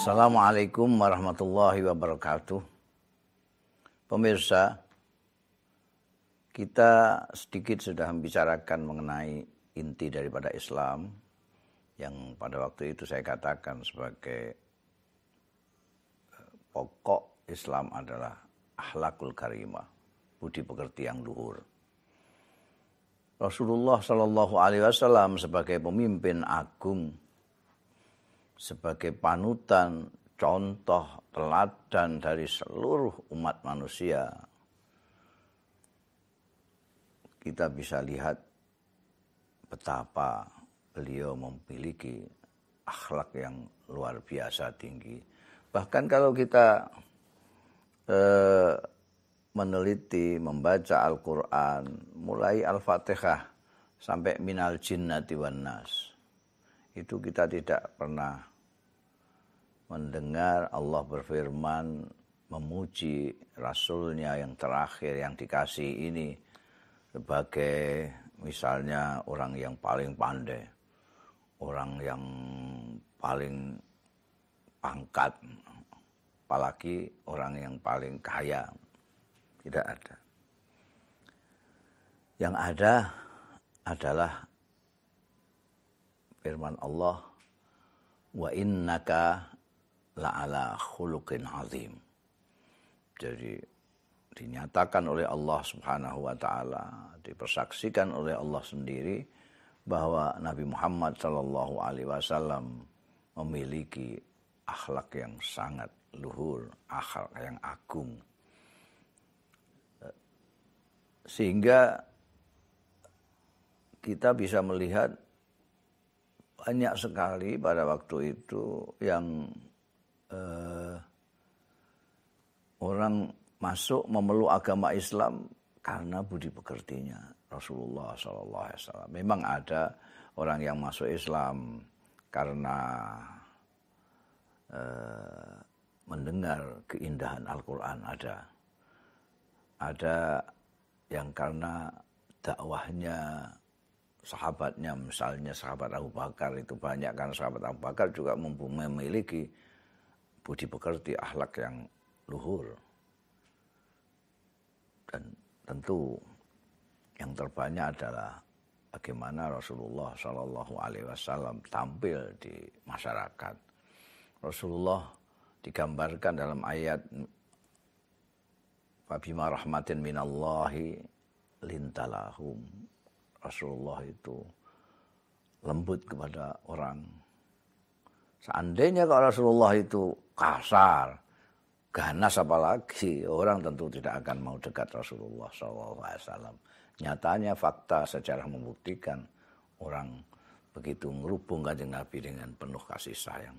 Assalamualaikum warahmatullahi wabarakatuh. Pemirsa, kita sedikit sudah membicarakan mengenai inti daripada Islam yang pada waktu itu saya katakan sebagai pokok Islam adalah akhlakul karimah, budi pekerti yang luhur. Rasulullah Shallallahu Alaihi Wasallam sebagai pemimpin agung sebagai panutan, contoh, teladan dari seluruh umat manusia. Kita bisa lihat betapa beliau memiliki akhlak yang luar biasa tinggi. Bahkan kalau kita eh, meneliti, membaca Al-Quran, mulai Al-Fatihah sampai minal jinnati wan nas, itu kita tidak pernah mendengar Allah berfirman memuji Rasulnya yang terakhir yang dikasih ini sebagai misalnya orang yang paling pandai, orang yang paling pangkat, apalagi orang yang paling kaya. Tidak ada. Yang ada adalah firman Allah wa innaka la'ala khuluqin azim. Jadi dinyatakan oleh Allah Subhanahu wa taala, dipersaksikan oleh Allah sendiri bahwa Nabi Muhammad sallallahu alaihi wasallam memiliki akhlak yang sangat luhur, akhlak yang agung. Sehingga kita bisa melihat banyak sekali pada waktu itu yang uh, orang masuk memeluk agama Islam karena budi pekertinya Rasulullah SAW. Memang ada orang yang masuk Islam karena uh, mendengar keindahan Al-Quran ada. Ada yang karena dakwahnya sahabatnya misalnya sahabat Abu Bakar itu banyak kan sahabat Abu Bakar juga memiliki budi pekerti, akhlak yang luhur. Dan tentu yang terbanyak adalah bagaimana Rasulullah Shallallahu Alaihi Wasallam tampil di masyarakat. Rasulullah digambarkan dalam ayat Fabima rahmatin minallahi lintalahum. Rasulullah itu lembut kepada orang. Seandainya kalau Rasulullah itu kasar, ganas apalagi orang tentu tidak akan mau dekat Rasulullah SAW. Nyatanya fakta sejarah membuktikan orang begitu merubung kanjeng Nabi dengan penuh kasih sayang.